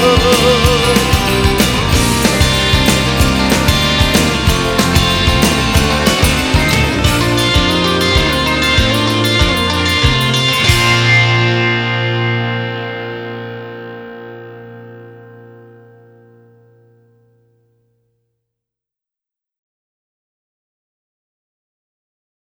love.